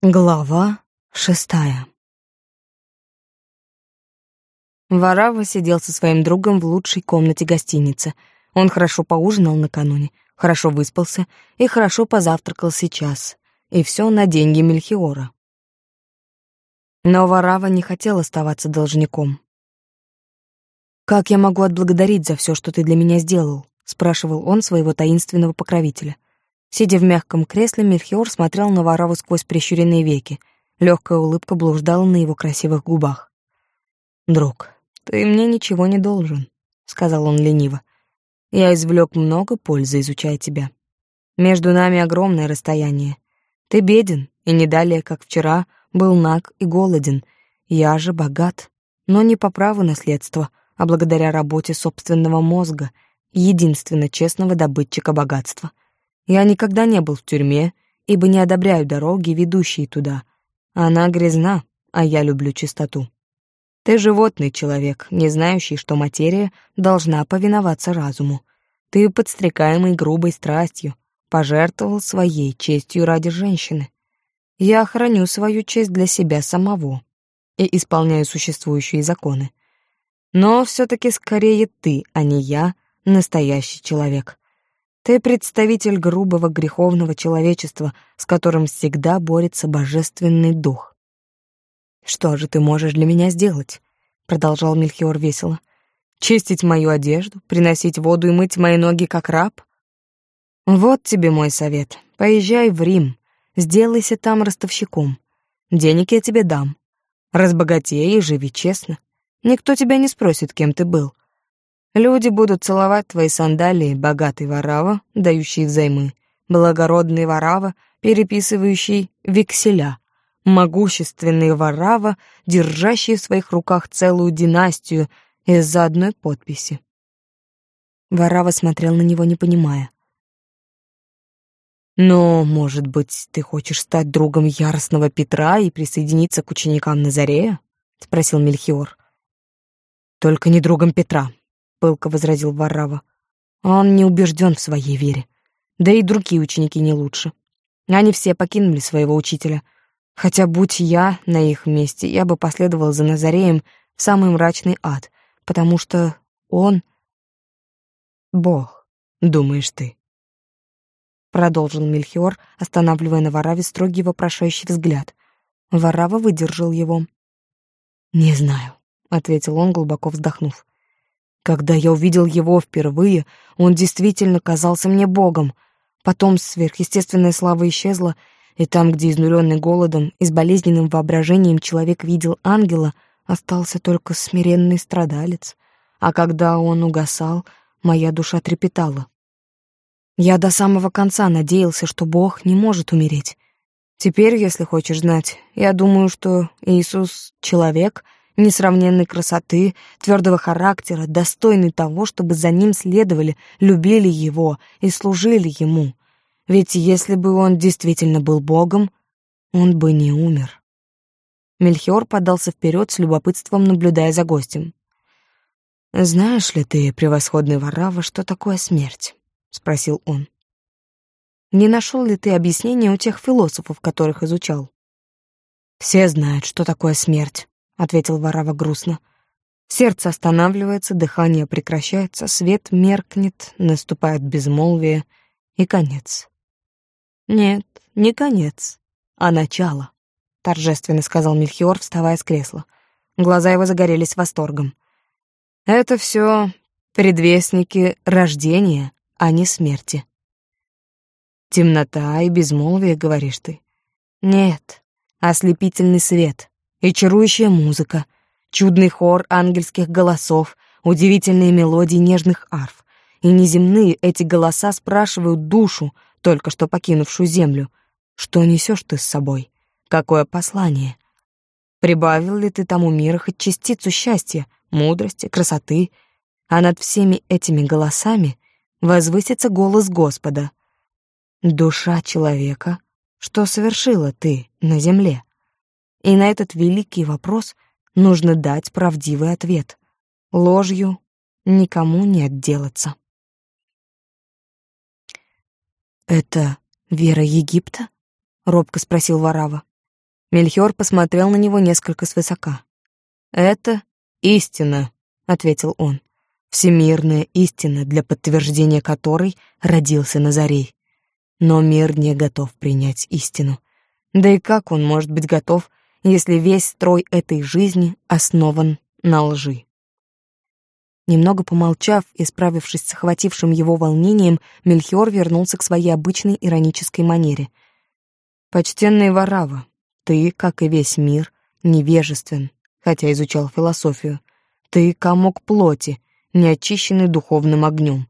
Глава шестая Варава сидел со своим другом в лучшей комнате гостиницы. Он хорошо поужинал накануне, хорошо выспался и хорошо позавтракал сейчас. И все на деньги Мельхиора. Но Варава не хотел оставаться должником. «Как я могу отблагодарить за все, что ты для меня сделал?» — спрашивал он своего таинственного покровителя — Сидя в мягком кресле, Мельхиор смотрел на Вараву сквозь прищуренные веки. Легкая улыбка блуждала на его красивых губах. «Друг, ты мне ничего не должен», — сказал он лениво. «Я извлек много пользы, изучая тебя. Между нами огромное расстояние. Ты беден, и не далее, как вчера, был наг и голоден. Я же богат, но не по праву наследства, а благодаря работе собственного мозга, единственно честного добытчика богатства. Я никогда не был в тюрьме, ибо не одобряю дороги, ведущие туда. Она грязна, а я люблю чистоту. Ты животный человек, не знающий, что материя должна повиноваться разуму. Ты, подстрекаемый грубой страстью, пожертвовал своей честью ради женщины. Я храню свою честь для себя самого и исполняю существующие законы. Но все-таки скорее ты, а не я, настоящий человек. Ты представитель грубого греховного человечества, с которым всегда борется божественный дух. Что же ты можешь для меня сделать? продолжал Мельхиор весело. Чистить мою одежду, приносить воду и мыть мои ноги как раб? Вот тебе мой совет. Поезжай в Рим, сделайся там ростовщиком. Денег я тебе дам. Разбогатей и живи честно. Никто тебя не спросит, кем ты был. Люди будут целовать твои сандалии, богатый ворава, дающий взаймы, благородный ворава, переписывающий векселя, могущественный ворава, держащий в своих руках целую династию из-за одной подписи. Ворава смотрел на него, не понимая. «Но, может быть, ты хочешь стать другом яростного Петра и присоединиться к ученикам Назарея?» — спросил Мельхиор. «Только не другом Петра», — пылко возразил Варрава. «Он не убежден в своей вере. Да и другие ученики не лучше. Они все покинули своего учителя. Хотя, будь я на их месте, я бы последовал за Назареем в самый мрачный ад, потому что он — Бог, думаешь ты». Продолжил Мельхиор, останавливая на Вараве строгий вопрошающий взгляд. Варава выдержал его. «Не знаю», — ответил он, глубоко вздохнув. Когда я увидел его впервые, он действительно казался мне богом. Потом сверхъестественная слава исчезла, и там, где изнуренный голодом и с болезненным воображением человек видел ангела, остался только смиренный страдалец. А когда он угасал, моя душа трепетала. Я до самого конца надеялся, что Бог не может умереть. Теперь, если хочешь знать, я думаю, что Иисус — человек — несравненной красоты, твердого характера, достойный того, чтобы за ним следовали, любили его и служили ему. Ведь если бы он действительно был богом, он бы не умер. Мельхиор подался вперед с любопытством, наблюдая за гостем. «Знаешь ли ты, превосходный Варава, что такое смерть?» — спросил он. «Не нашел ли ты объяснения у тех философов, которых изучал?» «Все знают, что такое смерть», ответил Варава грустно. Сердце останавливается, дыхание прекращается, свет меркнет, наступает безмолвие и конец. Нет, не конец, а начало, торжественно сказал Мельхиор, вставая с кресла. Глаза его загорелись восторгом. Это все предвестники рождения, а не смерти. Темнота и безмолвие, говоришь ты? Нет, ослепительный свет, и чарующая музыка, чудный хор ангельских голосов, удивительные мелодии нежных арф. И неземные эти голоса спрашивают душу, только что покинувшую землю, что несешь ты с собой, какое послание. Прибавил ли ты тому мира хоть частицу счастья, мудрости, красоты, а над всеми этими голосами возвысится голос Господа. Душа человека, что совершила ты на земле? И на этот великий вопрос нужно дать правдивый ответ. Ложью никому не отделаться. «Это вера Египта?» — робко спросил Варава. Мельхиор посмотрел на него несколько свысока. «Это истина», — ответил он. «Всемирная истина, для подтверждения которой родился Назарей. Но мир не готов принять истину. Да и как он может быть готов, если весь строй этой жизни основан на лжи?» Немного помолчав и справившись с охватившим его волнением, Мельхиор вернулся к своей обычной иронической манере. «Почтенный Варава, ты, как и весь мир, невежествен, хотя изучал философию. Ты комок плоти, не очищенный духовным огнем.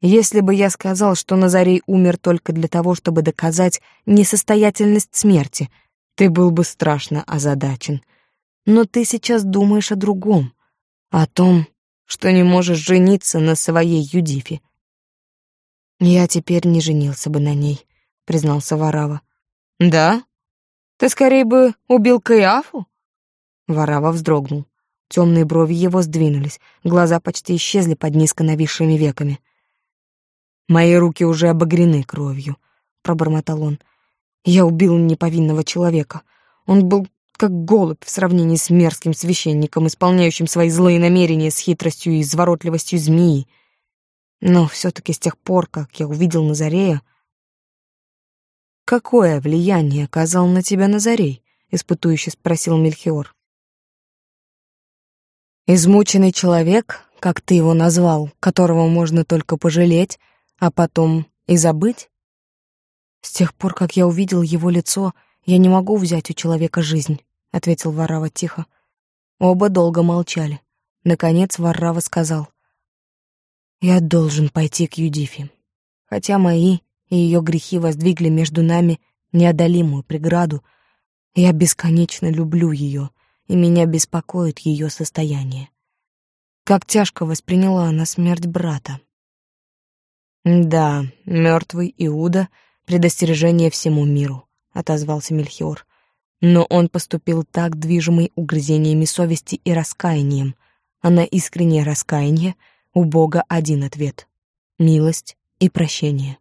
Если бы я сказал, что Назарей умер только для того, чтобы доказать несостоятельность смерти, ты был бы страшно озадачен. Но ты сейчас думаешь о другом, о том, что не можешь жениться на своей Юдифе. «Я теперь не женился бы на ней», — признался Варава. «Да? Ты скорее бы убил Каиафу?» Варава вздрогнул. Темные брови его сдвинулись, глаза почти исчезли под низко нависшими веками. «Мои руки уже обогрены кровью», — пробормотал он. «Я убил неповинного человека. Он был как голубь в сравнении с мерзким священником, исполняющим свои злые намерения с хитростью и изворотливостью змеи. Но все-таки с тех пор, как я увидел Назарея, «Какое влияние оказал на тебя Назарей?» — испытующе спросил Мельхиор. «Измученный человек, как ты его назвал, которого можно только пожалеть, а потом и забыть?» «С тех пор, как я увидел его лицо, я не могу взять у человека жизнь», — ответил Варава тихо. Оба долго молчали. Наконец Варрава сказал. «Я должен пойти к Юдифе. Хотя мои и ее грехи воздвигли между нами неодолимую преграду. Я бесконечно люблю ее, и меня беспокоит ее состояние. Как тяжко восприняла она смерть брата. «Да, мертвый Иуда — предостережение всему миру», — отозвался Мельхиор. «Но он поступил так, движимый угрызениями совести и раскаянием, а на искреннее раскаяние у Бога один ответ — милость и прощение».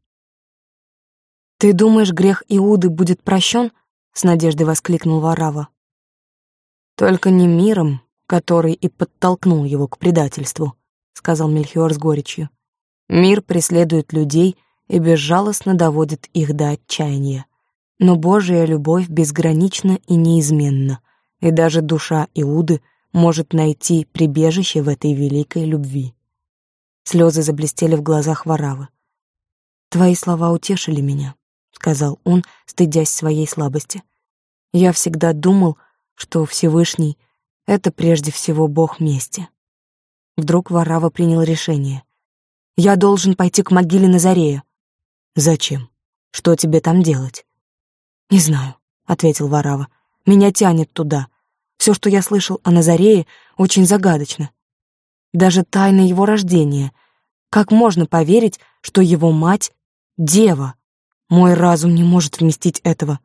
«Ты думаешь, грех Иуды будет прощен?» — с надеждой воскликнул Варава. «Только не миром, который и подтолкнул его к предательству», — сказал Мельхиор с горечью. «Мир преследует людей и безжалостно доводит их до отчаяния. Но Божья любовь безгранична и неизменна, и даже душа Иуды может найти прибежище в этой великой любви». Слезы заблестели в глазах Варавы. «Твои слова утешили меня сказал он, стыдясь своей слабости. Я всегда думал, что Всевышний — это прежде всего Бог мести. Вдруг Варава принял решение. «Я должен пойти к могиле Назарея». «Зачем? Что тебе там делать?» «Не знаю», — ответил Варава. «Меня тянет туда. Все, что я слышал о Назарее, очень загадочно. Даже тайна его рождения. Как можно поверить, что его мать — дева?» Мой разум не может вместить этого.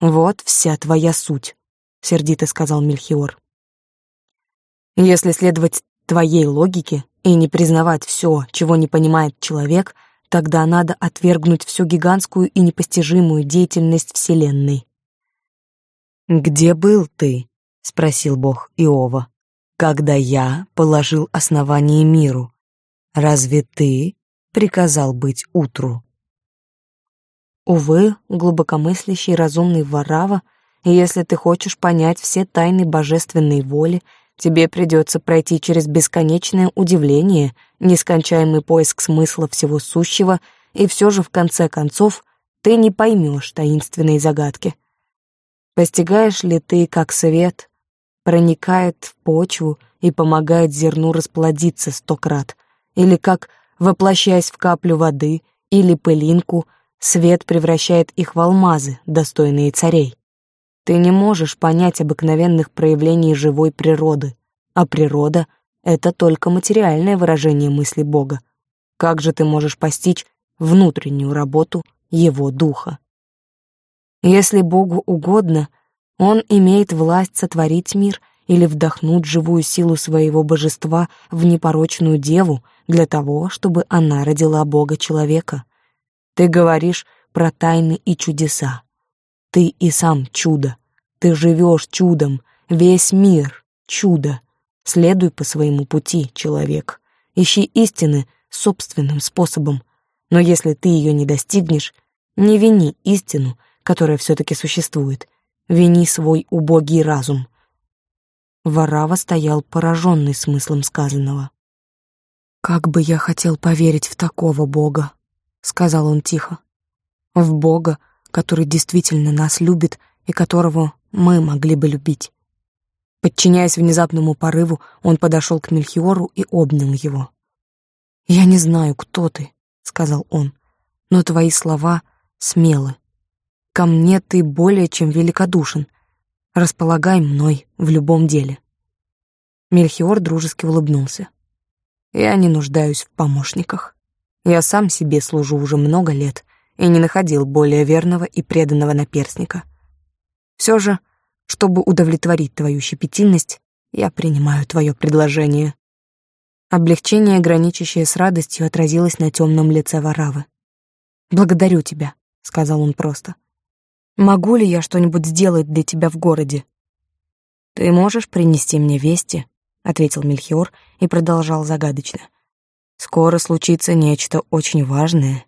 Вот вся твоя суть, сердито сказал Мельхиор. Если следовать твоей логике и не признавать все, чего не понимает человек, тогда надо отвергнуть всю гигантскую и непостижимую деятельность Вселенной. «Где был ты?» — спросил Бог Иова. «Когда я положил основание миру, разве ты приказал быть утру?» Увы, глубокомыслящий разумный Варава, если ты хочешь понять все тайны божественной воли, тебе придется пройти через бесконечное удивление, нескончаемый поиск смысла всего сущего, и все же в конце концов ты не поймешь таинственной загадки. Постигаешь ли ты, как свет проникает в почву и помогает зерну расплодиться сто крат, или как, воплощаясь в каплю воды или пылинку, Свет превращает их в алмазы, достойные царей. Ты не можешь понять обыкновенных проявлений живой природы, а природа — это только материальное выражение мысли Бога. Как же ты можешь постичь внутреннюю работу Его Духа? Если Богу угодно, Он имеет власть сотворить мир или вдохнуть живую силу своего божества в непорочную деву для того, чтобы она родила Бога-человека — ты говоришь про тайны и чудеса. Ты и сам чудо. Ты живешь чудом, весь мир — чудо. Следуй по своему пути, человек. Ищи истины собственным способом. Но если ты ее не достигнешь, не вини истину, которая все-таки существует. Вини свой убогий разум. Варава стоял пораженный смыслом сказанного. «Как бы я хотел поверить в такого Бога», — сказал он тихо. «В Бога, который действительно нас любит и которого мы могли бы любить». Подчиняясь внезапному порыву, он подошел к Мельхиору и обнял его. «Я не знаю, кто ты», — сказал он, — «но твои слова смелы. Ко мне ты более чем великодушен. Располагай мной в любом деле». Мельхиор дружески улыбнулся. Я не нуждаюсь в помощниках. Я сам себе служу уже много лет и не находил более верного и преданного наперсника. Все же, чтобы удовлетворить твою щепетильность, я принимаю твое предложение. Облегчение, граничащее с радостью, отразилось на темном лице Варавы. «Благодарю тебя», — сказал он просто. «Могу ли я что-нибудь сделать для тебя в городе?» «Ты можешь принести мне вести ответил Мельхиор и продолжал загадочно. Скоро случится нечто очень важное.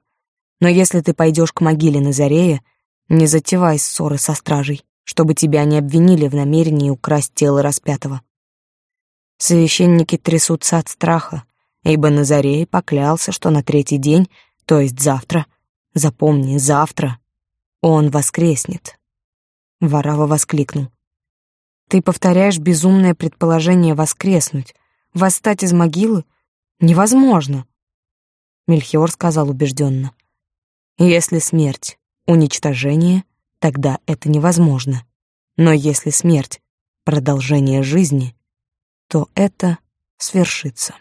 Но если ты пойдешь к могиле Назарея, не затевай ссоры со стражей, чтобы тебя не обвинили в намерении украсть тело распятого. Священники трясутся от страха, ибо Назарей поклялся, что на третий день, то есть завтра, запомни, завтра, он воскреснет. Варава воскликнул. Ты повторяешь безумное предположение воскреснуть, восстать из могилы? Невозможно. Мельхиор сказал убежденно. Если смерть — уничтожение, тогда это невозможно. Но если смерть — продолжение жизни, то это свершится.